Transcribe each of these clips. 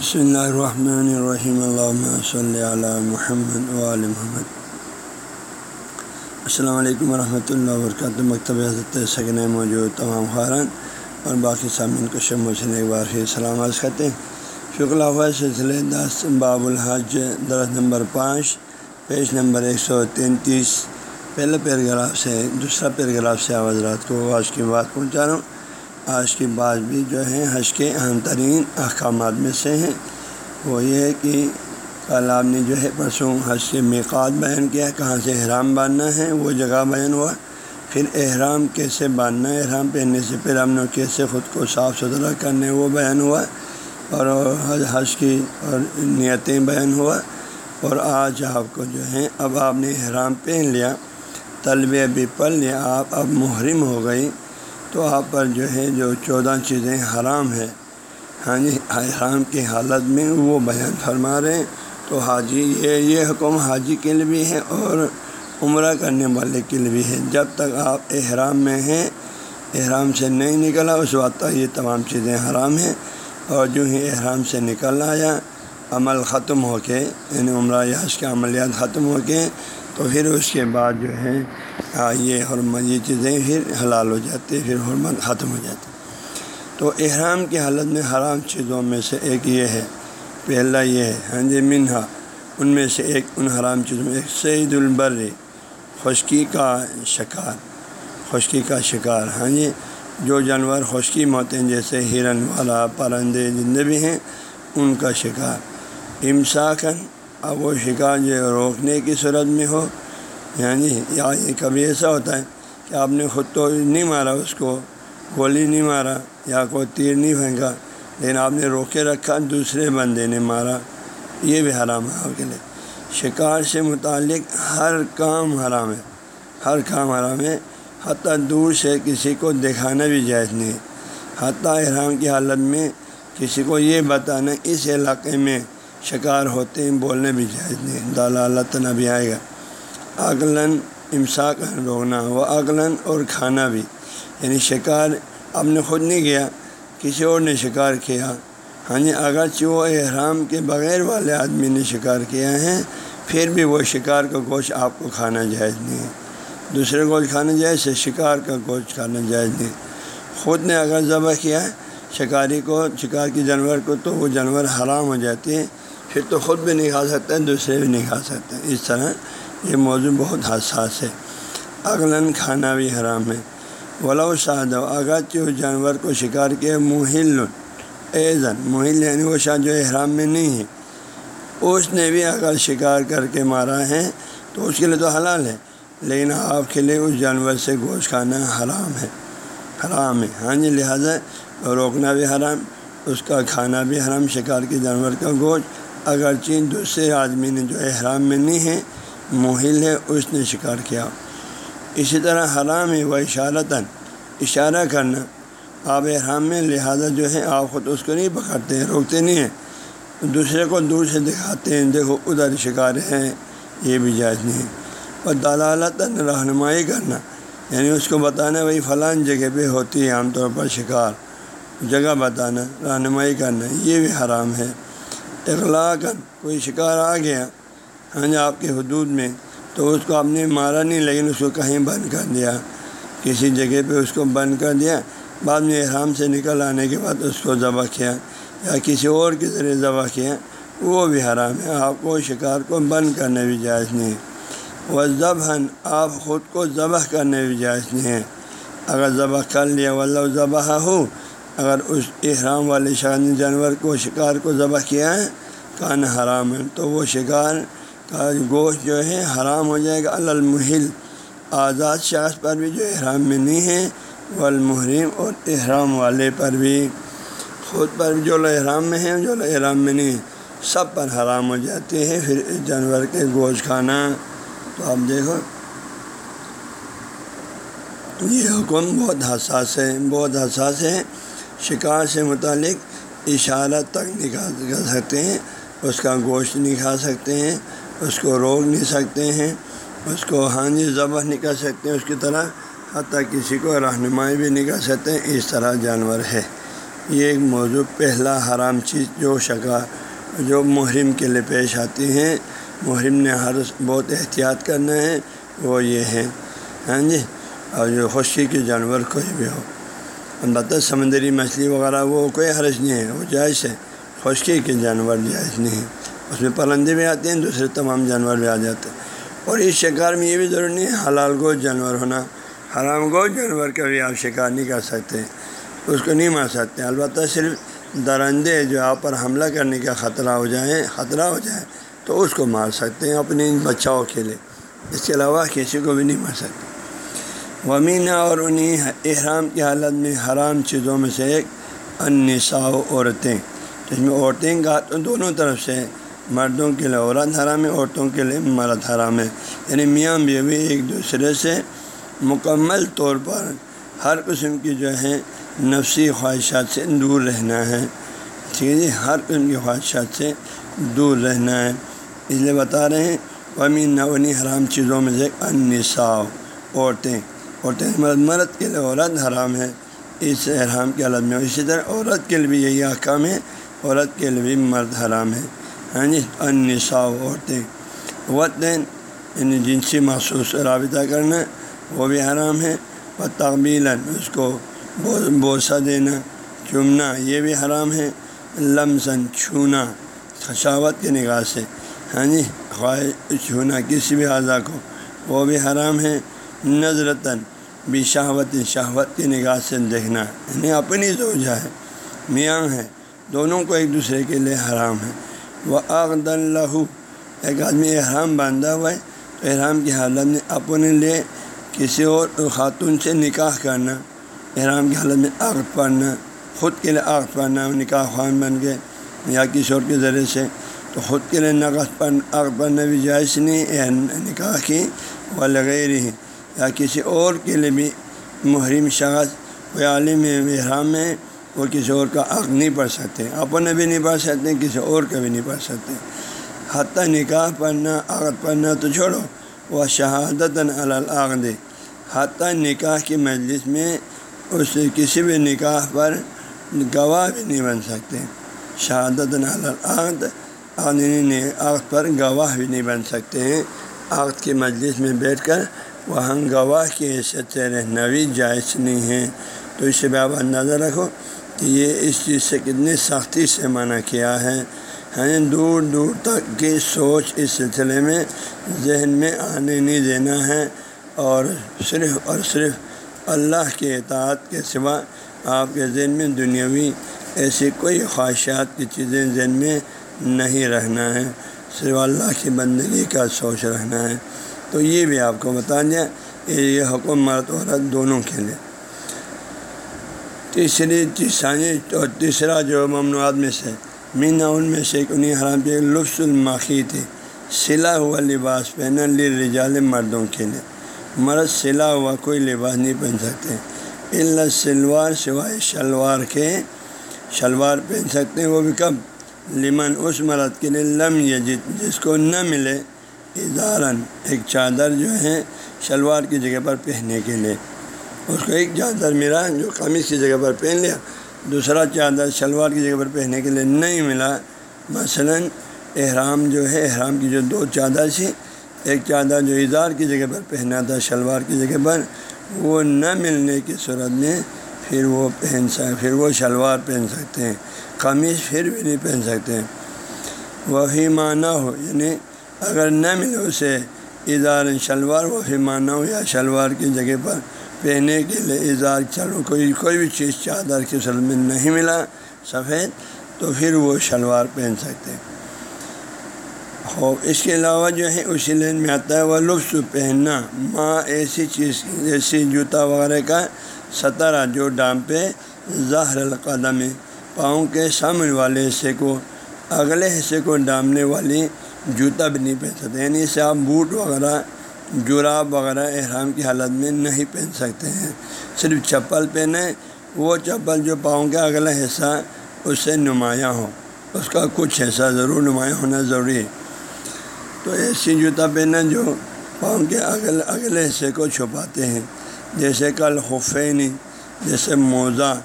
بسم اللہ الرحمن الرحیم اللہ صلی علی محمد وعلی محمد السلام علیکم ورحمۃ اللہ وبرکاتہ مکتب حضرت سگن موجود تمام خاران اور باقی سامعین کو شب مچھلی ایک بار پھر سلام عرض کرتے ہیں شکر اللہ سلسلے دس باب الحج درخت نمبر پانچ پیج نمبر ایک سو تینتیس پہلے پیراگراف سے دوسرا پیراگراف سے آواز رات کو آج کی بات پہنچا رہا ہوں. آج کی بات بھی جو ہے حج کے اہم ترین احکامات میں سے ہیں۔ وہ یہ ہے کہ کل آپ نے جو ہے پرسوں حج کے میقات بیان کیا، کہاں سے احرام باندھنا ہے، وہ جگہ بیان ہوا۔ پھر احرام کیسے باندھنا ہے، احرام پہننے سے پھر ہم نے کیسے خود کو صاف ستھرا کرنے وہ بیان ہوا۔ اور حج کی اور نیتیں بیان ہوا۔ اور آج آپ کو جو ہے اب آپ نے احرام پہن لیا، طلبے بھی پڑھ لیا، آپ اب محرم ہو گئی تو آپ پر جو ہے جو چودہ چیزیں حرام ہے ہاں جی یعنی حرام کی حالت میں وہ بیان فرما رہے ہیں۔ تو حاجی، یہ یہ حکم حاجی کے لیے بھی ہے اور عمرہ کرنے والے کے لیے بھی ہے۔ جب تک آپ احرام میں ہیں، احرام سے نہیں نکلا، اس وقت تک یہ تمام چیزیں حرام ہیں۔ اور جو ہی احرام سے نکل آیا، عمل ختم ہو کے یعنی عمرہ یاش کے عملیات ختم ہو کے تو پھر اس کے بعد جو ہے یہ حرمت، یہ چیزیں پھر حلال ہو جاتی، پھر حرمت ختم ہو جاتی۔ تو احرام کی حالت میں حرام چیزوں میں سے ایک یہ ہے، پہلا یہ ہے ہاں جی منہا۔ ان میں سے ایک، ان حرام چیزوں میں ایک سعید البر، خشکی کا شکار۔ خشکی کا شکار ہاں جی۔ جو جانور خشکی میں ہوتے ہیں، جیسے ہرن والا، پرندے، جتنے بھی ہیں، ان کا شکار۔ امساکن اب وہ شکار جو روکنے کی صورت میں ہو یعنی یا یہ کبھی ایسا ہوتا ہے کہ آپ نے خود تو نہیں مارا، اس کو گولی نہیں مارا یا کوئی تیر نہیں پھینکا، لیکن آپ نے روکے رکھا، دوسرے بندے نے مارا۔ یہ بھی حرام ہے آپ کے لیے۔ شکار سے متعلق ہر کام حرام ہے۔ ہر کام حرام ہے۔ حتیٰ دور سے کسی کو دکھانا بھی جائز نہیں ہے۔ حتیٰ احرام کی حالت میں کسی کو یہ بتانا، اس علاقے میں شکار ہوتے ہیں، بولنے بھی جائز نہیں دالا اللہ بھی آئے گا۔ عقلاً امساک روکنا وہ عقلاً اور کھانا بھی۔ یعنی شکار اب نے خود نہیں کیا، کسی اور نے شکار کیا۔ ہاں جی اگرچہ وہ احرام کے بغیر والے آدمی نے شکار کیا ہے، پھر بھی وہ شکار کا گوشت آپ کو کھانا جائز نہیں ہے۔ دوسرے گوشت کھانا جائز ہے، شکار کا گوشت کھانا جائز نہیں خود نے اگر ذبح کیا ہے شکاری کو، شکار کی جانور کو تو وہ جانور حرام ہو جاتی ہے پھر تو خود بھی نہیں کھا سکتے، دوسرے بھی نہیں کھا سکتے۔ اس طرح یہ موضوع بہت حساس ہے۔ اگلاً کھانا بھی حرام ہے۔ ولاؤ شاد اگرچہ اس جانور کو شکار کے محل، ایزن، محل یعنی وہ شاہ جو احرام میں نہیں ہے۔ اس نے بھی اگر شکار کر کے مارا ہے تو اس کے لیے تو حلال ہے، لیکن آپ کے لیے اس جانور سے گوشت کھانا حرام ہے۔ حرام ہے۔ ہاں جی لہٰذا روکنا بھی حرام، اس کا کھانا بھی حرام، شکار کے جانور کا گوشت اگرچہ دوسرے آدمی نے جو احرام میں نہیں ہے محل ہے، اس نے شکار کیا۔ اسی طرح حرام ہے، وہ اشارتاً اشارہ کرنا۔ آپ احرام میں لہٰذا جو ہے آپ خود اس کو نہیں پکڑتے ہیں روکتے نہیں ہیں۔ دوسرے کو دور سے دکھاتے ہیں، دیکھو ادھر شکار ہیں، یہ بھی جائز نہیں۔ ہے اور دلالتاً رہنمائی کرنا یعنی اس کو بتانا بھائی فلاں جگہ پہ ہوتی ہے، عام طور پر شکار، جگہ بتانا، رہنمائی کرنا، یہ بھی حرام ہے۔ اخلاق کوئی شکار آ گیا ہاں جی آپ کے حدود میں، تو اس کو آپ نے مارا نہیں، لیکن اس کو کہیں بند کر دیا۔ کسی جگہ پہ اس کو بند کر دیا، بعد میں احرام سے نکل آنے کے بعد اس کو ذبح کیا یا کسی اور کے ذریعے ذبح کیا، وہ بھی حرام ہے۔ آپ کو شکار کو بند کرنے بھی جائز نہیں۔ ہے وہ ذبح آپ خود کو ذبح کرنے بھی جائز نہیں ہے۔ اگر ذبح کر لیا، واللہ ذبح ہو اگر اس احرام والے شانی جانور کو شکار کو ذبح کیا ہے، کان حرام ہے، تو وہ شکار کا گوشت جو ہے حرام ہو جائے گا۔ المحل، آزاد شاخ پر بھی جو احرام میں نہیں ہے وہ المحرم اور احرام والے پر بھی۔ خود پر بھی جو لو احرام میں ہیں، جو لو احرام میں نہیں، سب پر حرام ہو جاتے ہیں۔ پھر جانور کے گوشت کھانا، تو آپ دیکھو۔ یہ حکم بہت حساس ہے، بہت حساس ہے۔ شکار سے متعلق اشارہ تک نکال کر سکتے ہیں، اس کا گوشت نہیں کھا سکتے ہیں، اس کو روک نہیں سکتے ہیں، اس کو ہانی ذبح نہیں کر سکتے ہیں اس کی طرح حتیٰ کسی کو رہنمائی بھی نہیں کر سکتے ہیں اس طرح جانور ہے۔ یہ ایک موضوع، پہلا حرام چیز جو شکا، جو محرم کے لیے پیش آتی ہیں محرم نے ہر بہت احتیاط کرنا ہے، وہ یہ ہے۔ ہاں جی اور جو خشکی کے جانور کوئی بھی ہو۔ البتہ سمندری مچھلی وغیرہ وہ کوئی حرج نہیں ہے، وہ جائز ہے۔ خشکی کے جانور جائز نہیں ہے۔ اس میں پرندے بھی آتے ہیں، دوسرے تمام جانور بھی آ جاتے ہیں۔ اور اس شکار میں یہ بھی ضروری نہیں ہے، حلال گوشت جانور ہونا، حرام گوشت جانور کا بھی آپ شکار نہیں کر سکتے، اس کو نہیں مار سکتے۔ البتہ صرف درندے جو آپ پر حملہ کرنے کا خطرہ ہو جائیں خطرہ ہو جائے، تو اس کو مار سکتے ہیں اپنے بچاؤ کے لیے۔ اس کے علاوہ کسی کو بھی نہیں مار سکتے۔ ومینہ اور انہیں احرام کی حالت میں حرام چیزوں میں سے ایک انساء عورتیں۔ جس میں عورتیں کا تو دونوں طرف سے مردوں کے لیے عورت حرام ہے، عورتوں کے لیے مرد حرام ہے۔ یعنی میاں بیوی ایک دوسرے سے مکمل طور پر ہر قسم کی جو ہے نفسی خواہشات سے دور رہنا ہے۔ ٹھیک ہے جی ہر قسم کی خواہشات سے دور رہنا ہے۔ اس لیے بتا رہے ہیں ومین نونی حرام چیزوں میں سے انساء عورتیں۔ عورتیں مرد مرد کے لیے عورت حرام ہے۔ اس احرام کی حالت میں اسی طرح عورت کے لیے بھی یہی احکام ہے عورت کے لیے بھی مرد حرام ہے۔ یعنی ہاں جی انساء عورتیں۔ وطن یعنی جنسی محسوس رابطہ کرنا، وہ بھی حرام ہے۔ و تقبیل اس کو بوسہ دینا، چومنا، یہ بھی حرام ہے۔ لمسن چھونا، خشاوت کے نگاہ سے۔ ہاں جی خواہش چھونا کسی بھی اعضاء کو، وہ بھی حرام ہے۔ نظرتاً بھی شہوت شہوت کی نگاہ سے دیکھنا یعنی اپنی زوجہ ہے، میاں ہے دونوں کو ایک دوسرے کے لیے حرام ہے۔ وہ عقد اللہ ایک آدمی احرام باندھا ہوا ہے، تو احرام کی حالت میں اپنے لیے کسی اور خاتون سے نکاح کرنا، احرام کی حالت میں عقد پڑھنا خود کے لیے عقد پڑھنا نکاح خوان بن کے یا کسی اور کے ذریعے سے، تو خود کے لیے نقد پڑھ عقد پڑھنا بھی جائز نہیں نکاح کی وہ لگے رہی یا کسی اور کے لیے بھی محرم شخص کوئی عالم احرام میں وہ کسی اور کا عقد نہیں پڑھ سکتے۔ اپنے بھی نہیں پڑھ سکتے، کسی اور کا بھی نہیں پڑھ سکتے۔ حتیٰ نکاح پڑھنا، عقد پڑھنا تو چھوڑو۔ وہ شہادت العقد۔ حتیٰ نکاح کی مجلس میں اس کسی بھی نکاح پر گواہ بھی نہیں بن سکتے۔ شہادت العقد، یعنی عقد پر گواہ بھی نہیں بن سکتے۔ ہیں عقد کی مجلس میں بیٹھ کر وہاں گواہ کی حیثیت سے رہنا جائز نہیں ہے تو اس سے بھی آپ اندازہ رکھو کہ یہ اس چیز سے کتنی سختی سے منع کیا ہے۔ ہاں دور دور تک کی سوچ اس سلسلے میں ذہن میں آنے نہیں دینا ہے اور صرف اور صرف اللہ کے اطاعت کے سوا آپ کے ذہن میں دنیاوی ایسی کوئی خواہشات کی چیزیں ذہن میں نہیں رہنا ہے۔ صرف اللہ کی بندگی کا سوچ رہنا ہے۔ تو یہ بھی آپ کو بتا دیا یہ حکم مرد عورت دونوں کے لیے۔ تیسری تیسانی اور تیسرا جو ممنوعات میں سے، مینا ان میں سے انہیں حرام پہ لفظ الماخی تھی، سلا ہوا لباس پہنا لی رجال مردوں کے لیے۔ مرد سلا ہوا کوئی لباس نہیں پہن سکتے اللہ سلوار سوائے شلوار کے، شلوار پہن سکتے ہیں، وہ بھی کب لمن اس مرد کے لیے لم یجد، جس کو نہ ملے۔ ادارن ایک چادر جو ہے شلوار کی جگہ پر پہننے کے لیے، اس کو ایک چادر ملا جو قمیص کی جگہ پر پہن لیا، دوسرا چادر شلوار کی جگہ پر پہننے کے لیے نہیں ملا۔ مثلا احرام جو ہے، احرام کی جو دو چادر تھی ایک چادر جو اظہار کی جگہ پر پہنا تھا شلوار کی جگہ پر، وہ نہ ملنے کی صورت میں پھر وہ پہن سک، پھر وہ شلوار پہن سکتے ہیں۔ قمیص پھر بھی نہیں پہن سکتے۔ ہیں وہی معنی ہو یعنی اگر نہ ملے اسے اظہار شلوار وہی معنی ہو یا شلوار کی جگہ پر پہننے کے لیے اظہار چلو، کوئی کوئی بھی چیز چادر کی صورت میں نہیں ملا، سفید، تو پھر وہ شلوار پہن سکتے۔ ہو اس کے علاوہ جو ہے اسی لین میں آتا ہے وہ لطف پہننا۔ ماں ایسی چیز جیسی جوتا وغیرہ کا ستارہ جو ڈام پہ ظاہر القدم پاؤں کے سامنے والے حصے کو، اگلے حصے کو ڈامنے والی جوتا بھی نہیں پہن سکتے یعنی اسے آپ بوٹ وغیرہ، جراب وغیرہ احرام کی حالت میں نہیں پہن سکتے ہیں۔ صرف چپل پہنیں، وہ چپل جو پاؤں کا اگلا حصہ اس سے نمایاں ہو۔ اس کا کچھ حصہ ضرور نمایاں ہونا ضروری ہے۔ تو ایسی جوتا پہنا جو پاؤں کے اگل، اگلے حصے کو چھپاتے ہیں۔ جیسے کل خفینی، جیسے موزہ۔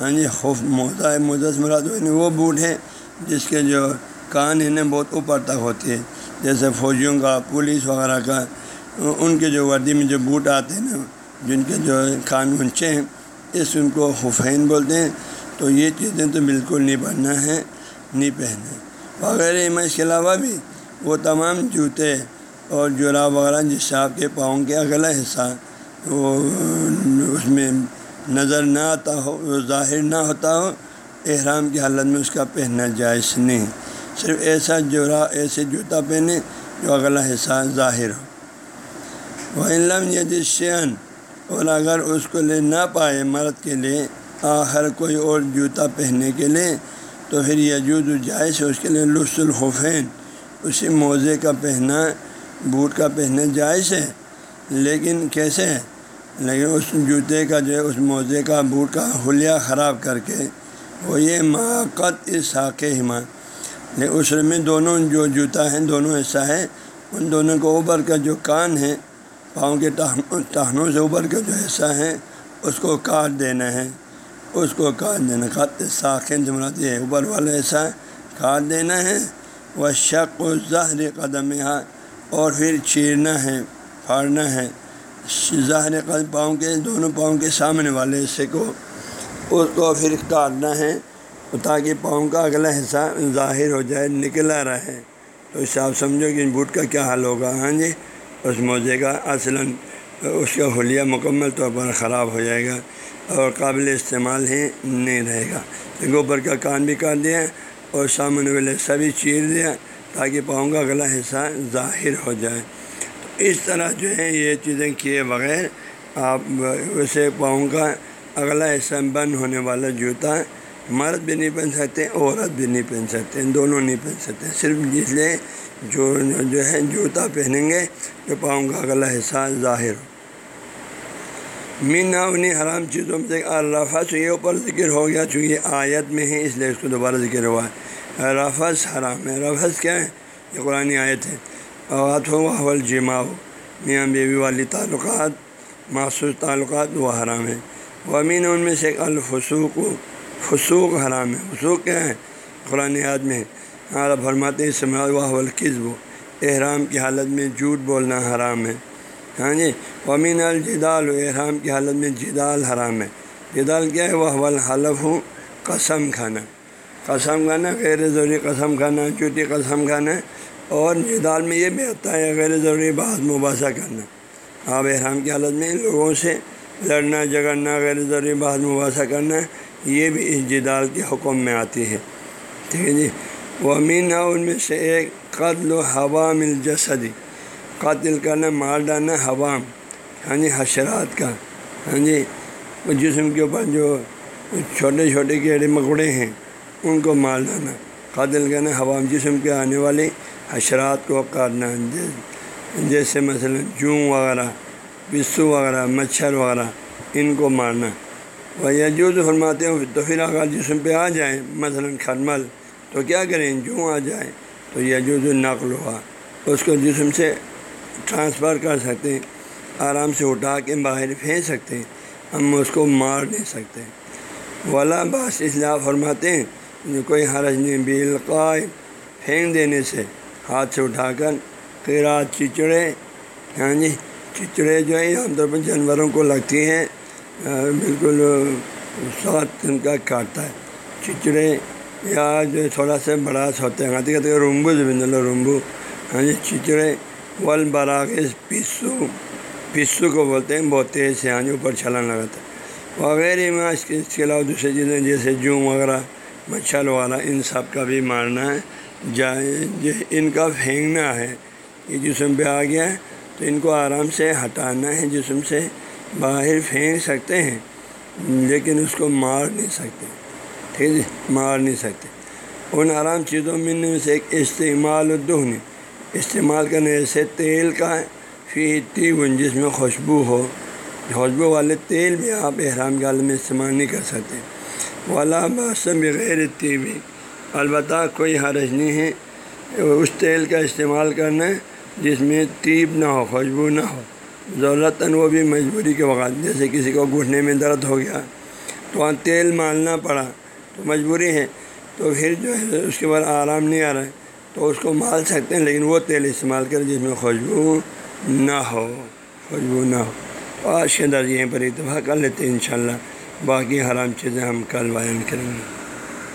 ہاں جی خوف موزہ مدس مراد وہ بوٹ ہے جس کے جو کان انہیں بہت اوپر تک ہوتی ہے۔ جیسے فوجیوں کا، پولیس وغیرہ کا، ان کے جو وردی میں جو بوٹ آتے ہیں نا، جن کے جو کان اونچے ہیں، اس ان کو حفین بولتے ہیں۔ تو یہ چیزیں تو بالکل نہیں پہننا ہے، نہیں پہنے وغیرہ میں اس کے علاوہ بھی وہ تمام جوتے اور جرا وغیرہ جس سے آپ کے پاؤں کے اگلا حصہ وہ اس میں نظر نہ آتا ہو، ظاہر نہ ہوتا ہو، احرام کی حالت میں اس کا پہننا جائز نہیں۔ صرف ایسا جورا ایسے جوتا پہنے جو اگلا حصہ ظاہر ہو۔ وہ علم یہ جشین اور اگر اس کو لے نہ پائے مرد کے لیے آخر کوئی اور جوتا پہننے کے لیے، تو پھر یجود جائز ہے اس کے لیے لطف الخفین۔ اسی موزے کا پہنا بوٹ کا پہننا جائز ہے۔ لیکن کیسے ہے؟ لیکن اس جوتے کا جو ہے، اس موزے کا، بوٹ کا حلیہ خراب کر کے، وہ یہ ماقت اس حاقِ حمایت اس میں دونوں جو جوتا ہیں، دونوں ایسا ہے ان دونوں کو اوپر کا جو کان ہے، پاؤں کے ٹہنوں سے اوپر کا جو حصہ ہے، اس کو کاٹ دینا ہے۔ اس کو کاٹ دینا، خط ساخن مراد ہے، اوپر والا ایسا کاٹ دینا ہے۔ وہ شک و ظاہر قدم اور پھر چیرنا ہے، پھاڑنا ہے۔ ظاہر قدم پاؤں کے، دونوں پاؤں کے سامنے والے حصے کو، اس کو پھر کاٹنا ہے۔ تاکہ پاؤں کا اگلا حصہ ظاہر ہو جائے، نکلا رہے۔ تو اس سے آپ سمجھو کہ بوٹ کا کیا حل ہوگا۔ ہاں جی اس موزے کا اصلاً اس کا حلیہ مکمل طور پر خراب ہو جائے گا اور قابل استعمال ہی نہیں رہے گا۔ گوبر کا کان بھی کاٹ دیا اور سامنے والے سبھی چیر دیا تاکہ پاؤں کا اگلا حصہ ظاہر ہو جائے۔ تو اس طرح جو ہے یہ چیزیں کیے بغیر آپ ویسے پاؤں کا اگلا حصہ بند ہونے والا جوتا مرد بھی نہیں پہن سکتے، عورت بھی نہیں پہن سکتے، دونوں نہیں پہن سکتے۔ صرف اس لیے جو جو ہے، جوتا پہنیں گے جو پاؤں کا اگلا حصہ ظاہر۔ ہو مینا انہیں حرام چیزوں میں سے رفظ یہ اوپر ذکر ہو گیا، چونکہ آیت میں ہے اس لیے اس کو دوبارہ ذکر ہوا۔ ہے رفظ حرام ہے۔ رفظ کیا ہے؟ یہ قرآن آیت ہے۔ اوات ہو حول جماؤ میاں بیوی والی تعلقات، مخصوص تعلقات، وہ حرام ہے وہ امین ان میں سے ایک الفسوق۔ فسوق حرام ہے۔ فسوق کیا ہے؟ قرآن یاد میں ہاں فرماتے ہیں واہ القزب احرام کی حالت میں جھوٹ بولنا حرام ہے۔ ہاں جی؟ ومین الجدال، احرام کی حالت میں جدال حرام ہے۔ جدال کیا ہے؟ وہ حلف ہوں قسم کھانا۔ قسم کھانا، غیر ضروری قسم کھانا چوٹی قسم کھانا۔ اور جدال میں یہ بھی آتا ہے، غیر ضروری بات، مباحثہ کرنا۔ آپ احرام کی حالت میں لوگوں سے لڑنا جگڑنا غیر ضروری بات مباحثہ کرنا، یہ بھی اس جدال کے حکم میں آتی ہے۔ ٹھیک ہے جی؟ وہ امین ان میں سے ایک، قتل و حوام الجسدی قاتل کرنا، مار ڈالنا حوام۔ ہاں جی حشرات کا۔ ہاں جی جسم کے اوپر جو چھوٹے چھوٹے کیڑے مکوڑے ہیں، ان کو مار ڈالنا۔ قاتل کرنا حوام، جسم کے آنے والے حشرات کو کاٹنا۔ جیسے مثلا جوں وغیرہ۔ پسو وغیرہ، مچھر وغیرہ، ان کو مارنا۔ وہ یجوز فرماتے ہیں تو پھر اگر جسم پہ آ جائیں، مثلا کھرمل، تو کیا کریں؟ جو آ جائے تو یجوز نقل ہوا، اس کو جسم سے ٹرانسفر کر سکتے ہیں، آرام سے اٹھا کے باہر پھینک سکتے ہیں، ہم اس کو مار نہیں سکتے۔ والا باس اصلاح فرماتے ہیں کوئی حرج نہیں بالقائے پھینک دینے سے، ہاتھ سے اٹھا کر، قیرات چچڑے ہاں جی چچڑے جو ہے عام طور پر جانوروں کو لگتی ہیں بالکل سات ان کا کاٹتا ہے۔ چچڑے یا جو تھوڑا سا بڑا سا ہوتا ہے کہتے کہتے رومبو زمین اللہ رومبو ہاں جی چچڑے ول براغ پسو پسو کو بولتے ہیں، بہت تیز سے ہاں جی اوپر چھلان لگاتا ہے۔ وغیرہ میں اس کے اس کے علاوہ دوسری چیزیں جیسے جوں وغیرہ، مچھر وغیرہ ان سب کا بھی مارنا ہے جائے ان کا پھینکنا ہے۔ یہ جسم پہ آ گیا ہے تو ان کو آرام سے ہٹانا ہے، جسم سے باہر پھینک سکتے ہیں، لیکن اس کو مار نہیں سکتے۔ ٹھیک ہے، مار نہیں سکتے۔ ان آرام چیزوں میں سے ایک استعمال الدہنی استعمال کرنے سے تیل کا فی تیون جس میں خوشبو ہو، خوشبو والے تیل بھی آپ احرام کے عالم میں استعمال نہیں کر سکتے۔ والا باسم بغیر طیبی البتہ کوئی حرج نہیں ہے، اس تیل کا استعمال کرنا جس میں تیب نہ ہو، خوشبو نہ ہو ضرورت وہ بھی مجبوری کے وقت، جیسے کسی کو گھٹنے میں درد ہو گیا، تو وہاں تیل مالنا پڑا، تو مجبوری ہے، تو پھر جو ہے، اس کے بعد آرام نہیں آ رہا ہے، تو اس کو مال سکتے ہیں، لیکن وہ تیل استعمال کریں جس میں خوشبو نہ ہو، خوشبو نہ ہو۔ آج کے درج یہیں پر اتفاق کر لیتے ہیں، انشاءاللہ، باقی حرام چیزیں ہم کل بیان کریں گے۔